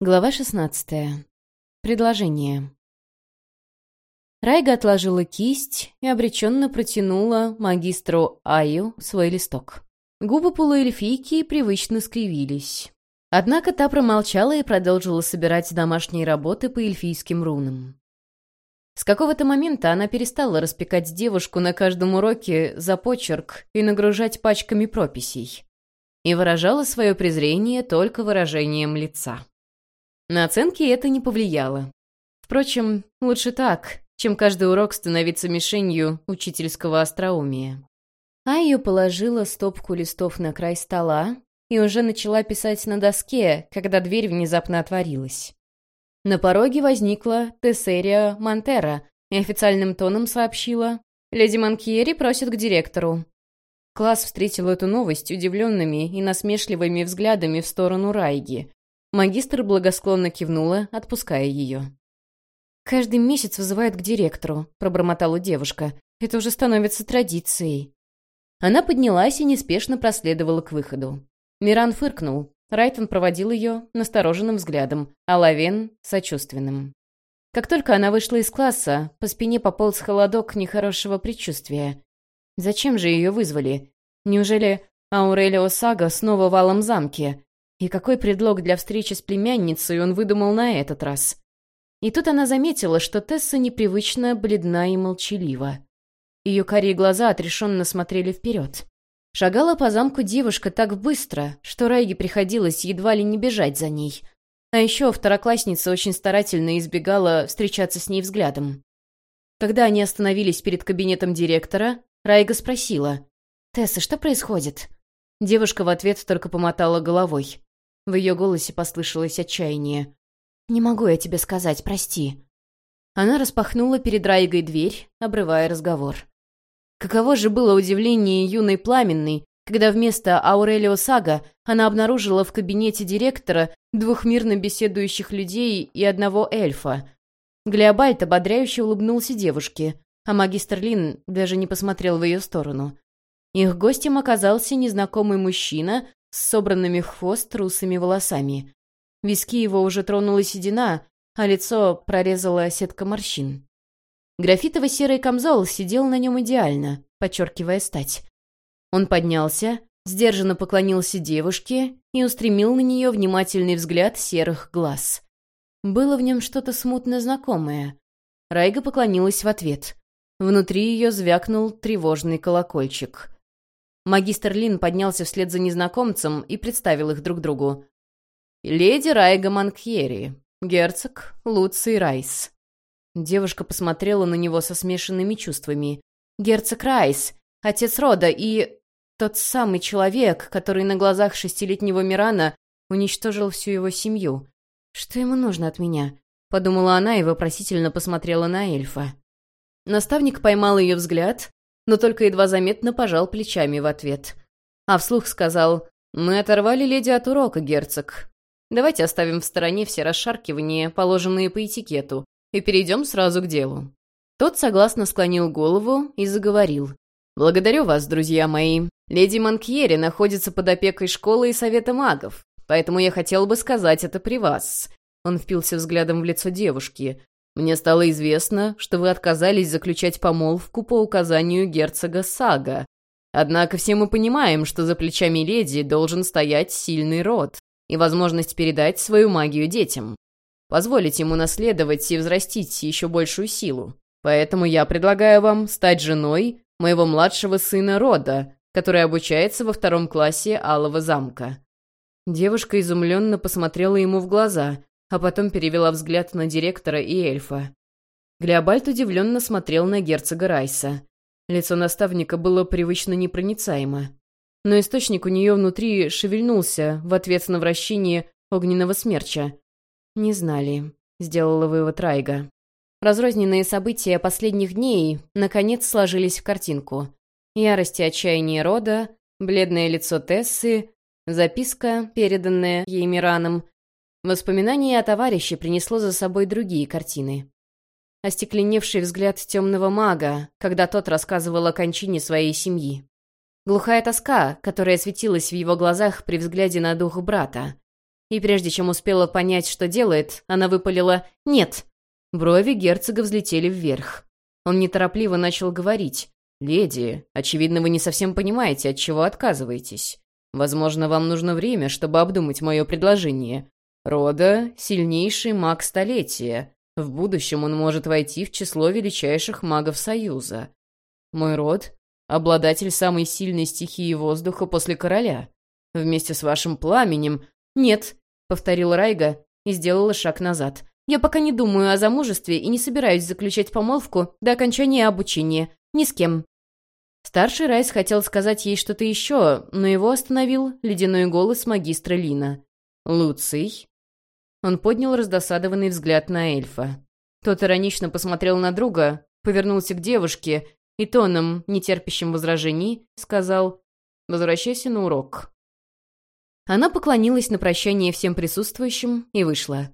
Глава 16. Предложение. Райга отложила кисть и обреченно протянула магистру Аю свой листок. Губы полуэльфийки привычно скривились. Однако та промолчала и продолжила собирать домашние работы по эльфийским рунам. С какого-то момента она перестала распекать девушку на каждом уроке за почерк и нагружать пачками прописей. И выражала свое презрение только выражением лица. На оценки это не повлияло. Впрочем, лучше так, чем каждый урок становиться мишенью учительского остроумия. Айо положила стопку листов на край стола и уже начала писать на доске, когда дверь внезапно отворилась. На пороге возникла Тессерия Монтера и официальным тоном сообщила «Леди Манкьери просит к директору». Класс встретил эту новость удивленными и насмешливыми взглядами в сторону Райги, Магистр благосклонно кивнула, отпуская ее. «Каждый месяц вызывают к директору», — пробормотала девушка. «Это уже становится традицией». Она поднялась и неспешно проследовала к выходу. Миран фыркнул. Райтон проводил ее настороженным взглядом, а Лавен — сочувственным. Как только она вышла из класса, по спине пополз холодок нехорошего предчувствия. Зачем же ее вызвали? Неужели Аурелио Сага снова в Алом замке? И какой предлог для встречи с племянницей он выдумал на этот раз? И тут она заметила, что Тесса непривычно бледна и молчалива. Ее карие глаза отрешенно смотрели вперед. Шагала по замку девушка так быстро, что Райге приходилось едва ли не бежать за ней. А еще второклассница очень старательно избегала встречаться с ней взглядом. Когда они остановились перед кабинетом директора, Райга спросила. «Тесса, что происходит?» Девушка в ответ только помотала головой. В ее голосе послышалось отчаяние. «Не могу я тебе сказать, прости». Она распахнула перед Райгой дверь, обрывая разговор. Каково же было удивление юной пламенной, когда вместо Аурелио Сага она обнаружила в кабинете директора двух мирно беседующих людей и одного эльфа. Глеобальд ободряюще улыбнулся девушке, а магистр Лин даже не посмотрел в ее сторону. Их гостем оказался незнакомый мужчина с собранными хвост русыми волосами. Виски его уже тронула седина, а лицо прорезала сетка морщин. Графитово-серый камзол сидел на нем идеально, подчеркивая стать. Он поднялся, сдержанно поклонился девушке и устремил на нее внимательный взгляд серых глаз. Было в нем что-то смутно знакомое. Райга поклонилась в ответ. Внутри ее звякнул тревожный колокольчик. Магистр Лин поднялся вслед за незнакомцем и представил их друг другу. «Леди Райга Манкьери, герцог Луций Райс». Девушка посмотрела на него со смешанными чувствами. «Герцог Райс, отец рода и... тот самый человек, который на глазах шестилетнего Мирана уничтожил всю его семью. Что ему нужно от меня?» — подумала она и вопросительно посмотрела на эльфа. Наставник поймал ее взгляд, но только едва заметно пожал плечами в ответ. А вслух сказал «Мы оторвали леди от урока, герцог. Давайте оставим в стороне все расшаркивания, положенные по этикету, и перейдем сразу к делу». Тот согласно склонил голову и заговорил. «Благодарю вас, друзья мои. Леди Манкьери находится под опекой школы и совета магов, поэтому я хотел бы сказать это при вас». Он впился взглядом в лицо девушки. Мне стало известно, что вы отказались заключать помолвку по указанию герцога Сага. Однако все мы понимаем, что за плечами леди должен стоять сильный род и возможность передать свою магию детям. Позволить ему наследовать и взрастить еще большую силу. Поэтому я предлагаю вам стать женой моего младшего сына Рода, который обучается во втором классе Алого замка». Девушка изумленно посмотрела ему в глаза, а потом перевела взгляд на директора и эльфа. Глеобальд удивленно смотрел на герцога Райса. Лицо наставника было привычно непроницаемо. Но источник у нее внутри шевельнулся в ответ на вращение огненного смерча. «Не знали», — сделала вывод Райга. Разрозненные события последних дней наконец сложились в картинку. Ярость и отчаяние рода, бледное лицо Тессы, записка, переданная ей Мираном, Воспоминание о товарище принесло за собой другие картины. Остекленевший взгляд темного мага, когда тот рассказывал о кончине своей семьи. Глухая тоска, которая светилась в его глазах при взгляде на дух брата. и прежде чем успела понять, что делает, она выпалила «нет». Брови герцога взлетели вверх. Он неторопливо начал говорить. «Леди, очевидно, вы не совсем понимаете, от чего отказываетесь. Возможно, вам нужно время, чтобы обдумать мое предложение. Рода — сильнейший маг столетия. В будущем он может войти в число величайших магов Союза. Мой род — обладатель самой сильной стихии воздуха после короля. Вместе с вашим пламенем... Нет, — повторил Райга и сделала шаг назад. «Я пока не думаю о замужестве и не собираюсь заключать помолвку до окончания обучения. Ни с кем». Старший Райс хотел сказать ей что-то еще, но его остановил ледяной голос магистра Лина. «Луций?» Он поднял раздосадованный взгляд на эльфа. Тот иронично посмотрел на друга, повернулся к девушке и тоном, нетерпящим возражений, сказал «Возвращайся на урок». Она поклонилась на прощание всем присутствующим и вышла.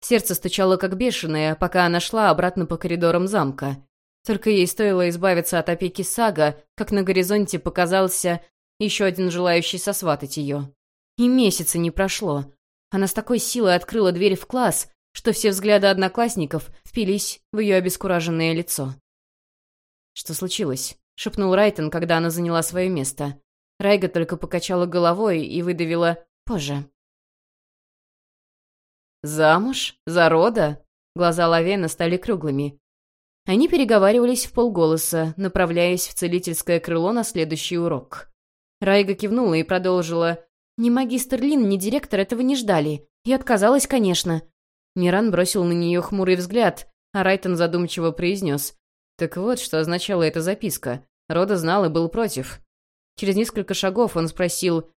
Сердце стучало как бешеное, пока она шла обратно по коридорам замка. Только ей стоило избавиться от опеки Сага, как на горизонте показался еще один желающий сосватать ее. И месяца не прошло. Она с такой силой открыла дверь в класс, что все взгляды одноклассников впились в ее обескураженное лицо. «Что случилось?» — шепнул Райтон, когда она заняла свое место. Райга только покачала головой и выдавила «позже». «Замуж? За рода?» Глаза Лавена стали круглыми. Они переговаривались в полголоса, направляясь в целительское крыло на следующий урок. Райга кивнула и продолжила. «Ни магистр Лин, ни директор этого не ждали. И отказалась, конечно». Миран бросил на нее хмурый взгляд, а Райтон задумчиво произнес. «Так вот, что означала эта записка. Рода знал и был против. Через несколько шагов он спросил,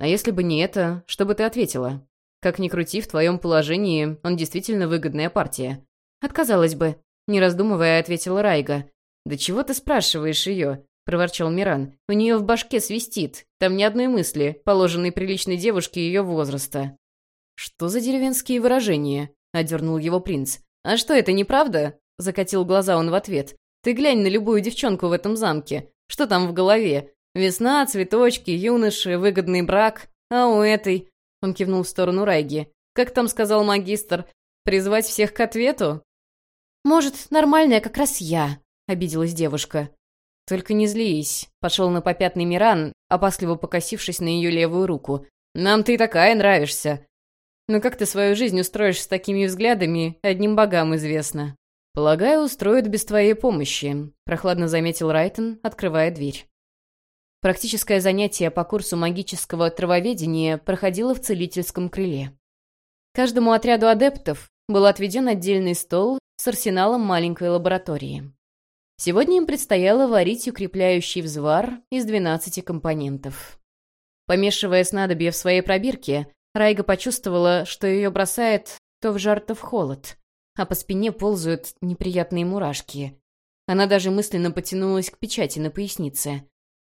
«А если бы не это, что бы ты ответила? Как ни крути, в твоем положении он действительно выгодная партия». «Отказалась бы», — не раздумывая, ответила Райга. «Да чего ты спрашиваешь ее?» — проворчал Миран. «У нее в башке свистит. Там ни одной мысли, положенной приличной девушке ее возраста». «Что за деревенские выражения?» — одернул его принц. «А что, это неправда?» — закатил глаза он в ответ. «Ты глянь на любую девчонку в этом замке. Что там в голове? Весна, цветочки, юноши, выгодный брак. А у этой...» Он кивнул в сторону Райги. «Как там сказал магистр? Призвать всех к ответу?» «Может, нормальная как раз я», — обиделась девушка. «Только не злись», — пошел на попятный Миран, опасливо покосившись на ее левую руку. «Нам ты такая нравишься. Но как ты свою жизнь устроишь с такими взглядами, одним богам известно». «Полагаю, устроят без твоей помощи», — прохладно заметил Райтон, открывая дверь. Практическое занятие по курсу магического травоведения проходило в целительском крыле. Каждому отряду адептов был отведен отдельный стол с арсеналом маленькой лаборатории. Сегодня им предстояло варить укрепляющий взвар из 12 компонентов. Помешивая снадобье в своей пробирке, Райга почувствовала, что ее бросает то в жар, то в холод, а по спине ползают неприятные мурашки. Она даже мысленно потянулась к печати на пояснице.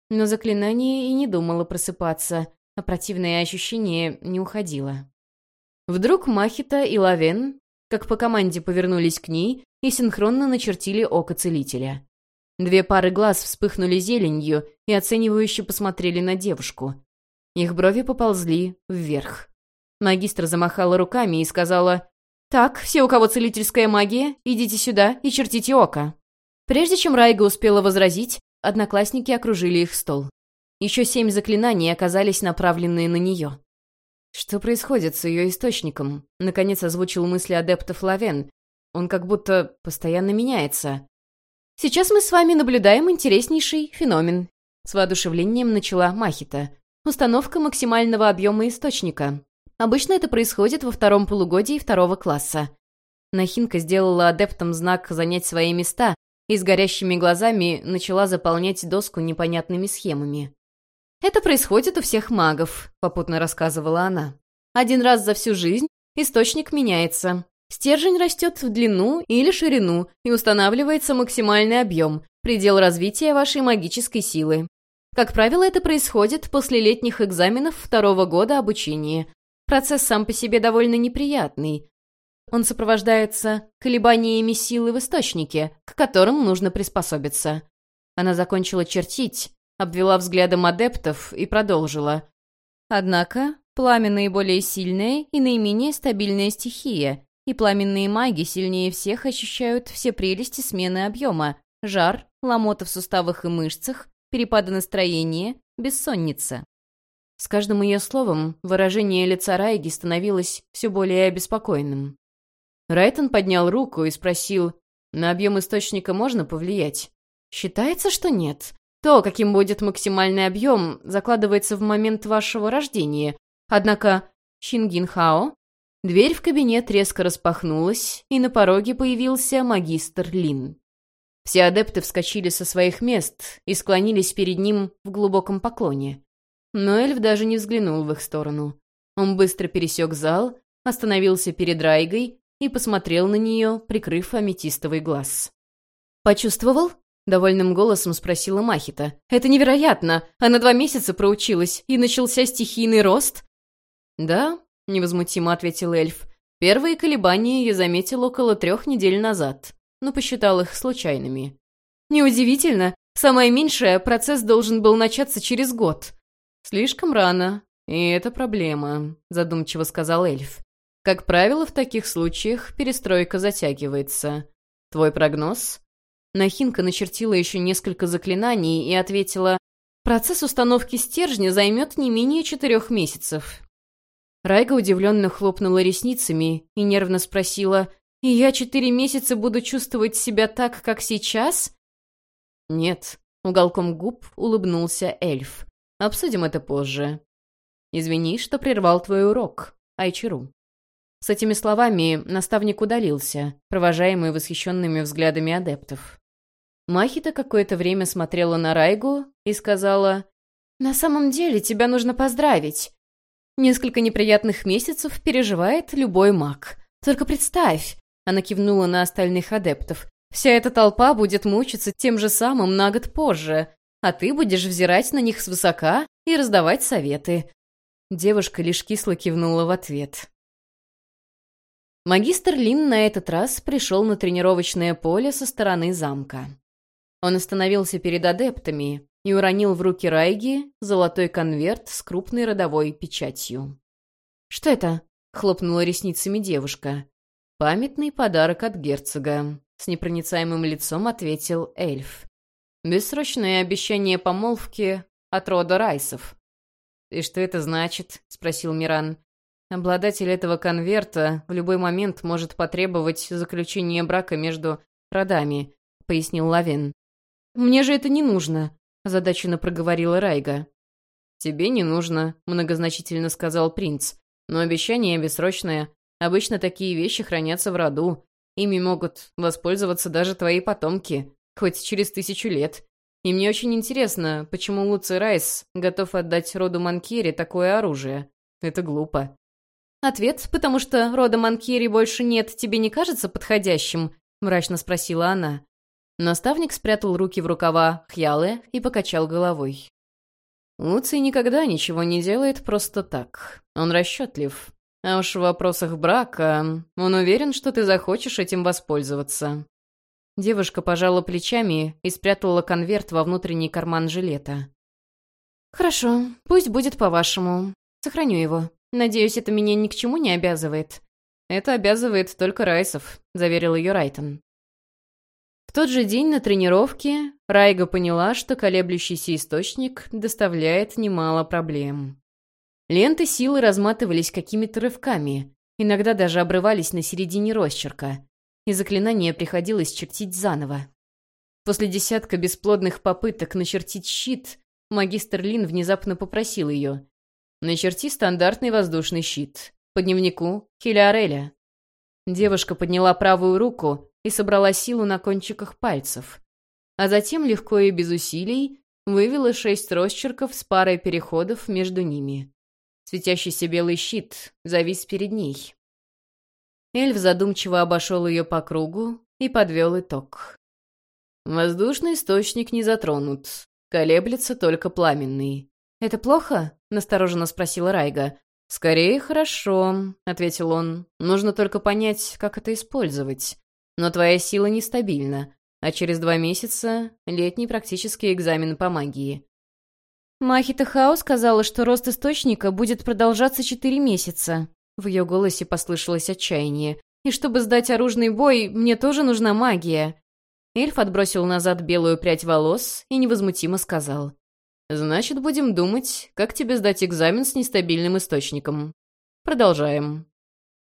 Но заклинание и не думало просыпаться, а противное ощущение не уходило. Вдруг Махита и Лавен, как по команде, повернулись к ней и синхронно начертили око целителя. Две пары глаз вспыхнули зеленью и оценивающе посмотрели на девушку. Их брови поползли вверх. Магистр замахала руками и сказала «Так, все, у кого целительская магия, идите сюда и чертите око». Прежде чем Райга успела возразить, Одноклассники окружили их стол. Еще семь заклинаний оказались направленные на нее. Что происходит с ее источником? Наконец озвучил мысли адептов Лавен. Он как будто постоянно меняется. Сейчас мы с вами наблюдаем интереснейший феномен. С воодушевлением начала Махита. Установка максимального объема источника. Обычно это происходит во втором полугодии второго класса. Нахинка сделала адептам знак занять свои места, и с горящими глазами начала заполнять доску непонятными схемами. «Это происходит у всех магов», — попутно рассказывала она. «Один раз за всю жизнь источник меняется. Стержень растет в длину или ширину и устанавливается максимальный объем, предел развития вашей магической силы. Как правило, это происходит после летних экзаменов второго года обучения. Процесс сам по себе довольно неприятный, он сопровождается колебаниями силы в источнике, к которым нужно приспособиться. Она закончила чертить, обвела взглядом адептов и продолжила. Однако, Пламя наиболее сильная и наименее стабильная стихия, и пламенные маги сильнее всех ощущают все прелести смены объема, жар, ломота в суставах и мышцах, перепады настроения, бессонница. С каждым ее словом выражение лица Райги становилось все более обеспокоенным. Райтон поднял руку и спросил, «На объем источника можно повлиять?» «Считается, что нет. То, каким будет максимальный объем, закладывается в момент вашего рождения. Однако, Шингинхао...» Дверь в кабинет резко распахнулась, и на пороге появился магистр Лин. Все адепты вскочили со своих мест и склонились перед ним в глубоком поклоне. Но эльф даже не взглянул в их сторону. Он быстро пересек зал, остановился перед Райгой и посмотрел на нее, прикрыв аметистовый глаз. «Почувствовал?» — довольным голосом спросила Махита. «Это невероятно! Она два месяца проучилась, и начался стихийный рост?» «Да», — невозмутимо ответил эльф. «Первые колебания я заметил около трех недель назад, но посчитал их случайными». «Неудивительно. Самое меньшее, процесс должен был начаться через год». «Слишком рано, и это проблема», — задумчиво сказал эльф. «Как правило, в таких случаях перестройка затягивается. Твой прогноз?» Нахинка начертила еще несколько заклинаний и ответила, «Процесс установки стержня займет не менее четырех месяцев». Райга удивленно хлопнула ресницами и нервно спросила, «И я четыре месяца буду чувствовать себя так, как сейчас?» «Нет», — уголком губ улыбнулся эльф. Обсудим это позже. Извини, что прервал твой урок, Айчиру». С этими словами наставник удалился, провожаемый восхищенными взглядами адептов. Махита какое-то время смотрела на Райгу и сказала, «На самом деле тебя нужно поздравить. Несколько неприятных месяцев переживает любой маг. Только представь!» Она кивнула на остальных адептов. «Вся эта толпа будет мучиться тем же самым на год позже а ты будешь взирать на них свысока и раздавать советы». Девушка лишь кисло кивнула в ответ. Магистр Лин на этот раз пришел на тренировочное поле со стороны замка. Он остановился перед адептами и уронил в руки Райги золотой конверт с крупной родовой печатью. «Что это?» — хлопнула ресницами девушка. «Памятный подарок от герцога», — с непроницаемым лицом ответил эльф. Бессрочное обещание помолвки от рода Райсов. «И что это значит?» — спросил Миран. «Обладатель этого конверта в любой момент может потребовать заключения брака между родами», — пояснил Лавин. «Мне же это не нужно», — озадаченно проговорила Райга. «Тебе не нужно», — многозначительно сказал принц. «Но обещание бессрочное. Обычно такие вещи хранятся в роду. Ими могут воспользоваться даже твои потомки хоть через тысячу лет. И мне очень интересно, почему Луци Райс готов отдать роду Манкери такое оружие. Это глупо. «Ответ, потому что рода Манкери больше нет, тебе не кажется подходящим?» — мрачно спросила она. Наставник спрятал руки в рукава Хьялы и покачал головой. Луций никогда ничего не делает просто так. Он расчетлив. А уж в вопросах брака он уверен, что ты захочешь этим воспользоваться. Девушка пожала плечами и спрятала конверт во внутренний карман жилета. «Хорошо, пусть будет по-вашему. Сохраню его. Надеюсь, это меня ни к чему не обязывает». «Это обязывает только Райсов», — заверил ее Райтон. В тот же день на тренировке Райга поняла, что колеблющийся источник доставляет немало проблем. Ленты силы разматывались какими-то рывками, иногда даже обрывались на середине росчерка и заклинание приходилось чертить заново. После десятка бесплодных попыток начертить щит, магистр Лин внезапно попросил ее. «Начерти стандартный воздушный щит. По дневнику Хилиареля». Девушка подняла правую руку и собрала силу на кончиках пальцев. А затем легко и без усилий вывела шесть росчерков с парой переходов между ними. Светящийся белый щит завис перед ней. Эльф задумчиво обошел ее по кругу и подвел итог. Воздушный источник не затронут. Колеблется только пламенный. «Это плохо?» — настороженно спросила Райга. «Скорее, хорошо», — ответил он. «Нужно только понять, как это использовать. Но твоя сила нестабильна, а через два месяца — летний практический экзамен по магии. Махита Хао сказала, что рост источника будет продолжаться четыре месяца. В ее голосе послышалось отчаяние. «И чтобы сдать оружный бой, мне тоже нужна магия». Эльф отбросил назад белую прядь волос и невозмутимо сказал. «Значит, будем думать, как тебе сдать экзамен с нестабильным источником. Продолжаем».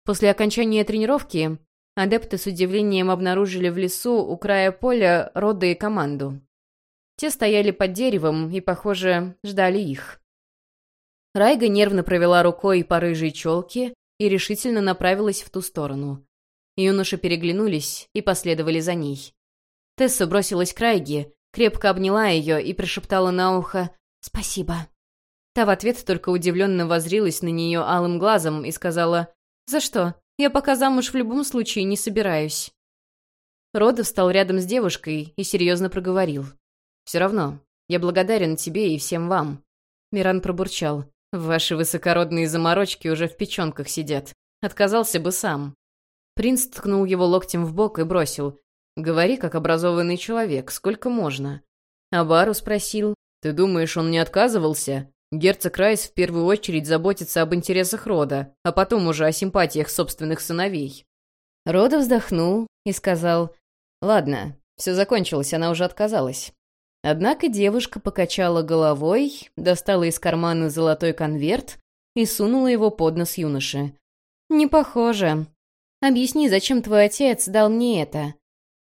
После окончания тренировки адепты с удивлением обнаружили в лесу у края поля Рода и команду. Те стояли под деревом и, похоже, ждали их. Райга нервно провела рукой по рыжей челке и решительно направилась в ту сторону. Юноши переглянулись и последовали за ней. Тесса бросилась к Райге, крепко обняла ее и прошептала на ухо «Спасибо». Та в ответ только удивленно возрилась на нее алым глазом и сказала «За что? Я пока замуж в любом случае не собираюсь». Рода встал рядом с девушкой и серьезно проговорил. «Все равно, я благодарен тебе и всем вам». Миран пробурчал. «Ваши высокородные заморочки уже в печенках сидят. Отказался бы сам». Принц ткнул его локтем в бок и бросил. «Говори, как образованный человек, сколько можно». Абару спросил. «Ты думаешь, он не отказывался? Герцог Райс в первую очередь заботится об интересах рода, а потом уже о симпатиях собственных сыновей». Рода вздохнул и сказал, «Ладно, все закончилось, она уже отказалась. Однако девушка покачала головой, достала из кармана золотой конверт и сунула его под нос юноши. «Не похоже. Объясни, зачем твой отец дал мне это?»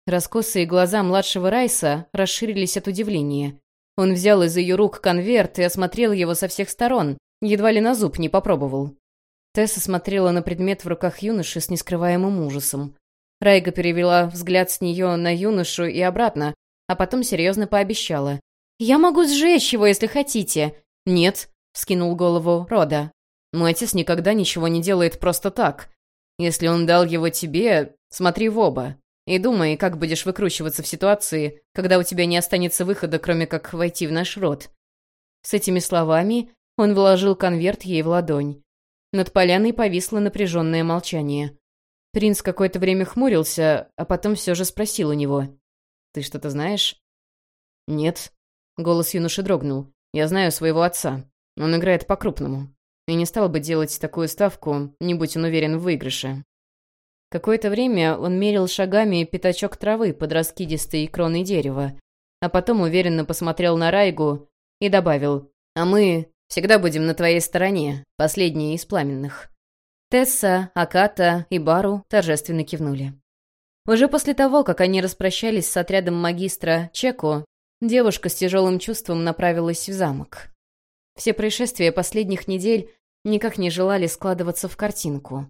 Раскосые глаза младшего Райса расширились от удивления. Он взял из ее рук конверт и осмотрел его со всех сторон, едва ли на зуб не попробовал. Тесса смотрела на предмет в руках юноши с нескрываемым ужасом. Райга перевела взгляд с нее на юношу и обратно, а потом серьезно пообещала. «Я могу сжечь его, если хотите». «Нет», — вскинул голову Рода. «Мой отец никогда ничего не делает просто так. Если он дал его тебе, смотри в оба. И думай, как будешь выкручиваться в ситуации, когда у тебя не останется выхода, кроме как войти в наш род». С этими словами он вложил конверт ей в ладонь. Над поляной повисло напряженное молчание. Принц какое-то время хмурился, а потом все же спросил у него. Ты что-то знаешь?» «Нет». Голос юноши дрогнул. «Я знаю своего отца. Он играет по-крупному. И не стал бы делать такую ставку, не будь он уверен в выигрыше». Какое-то время он мерил шагами пятачок травы под раскидистой кроной дерева, а потом уверенно посмотрел на Райгу и добавил «А мы всегда будем на твоей стороне, последние из пламенных». Тесса, Аката и Бару торжественно кивнули. Уже после того, как они распрощались с отрядом магистра Чеко, девушка с тяжелым чувством направилась в замок. Все происшествия последних недель никак не желали складываться в картинку.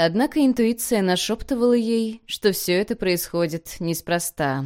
Однако интуиция нашептывала ей, что все это происходит неспроста.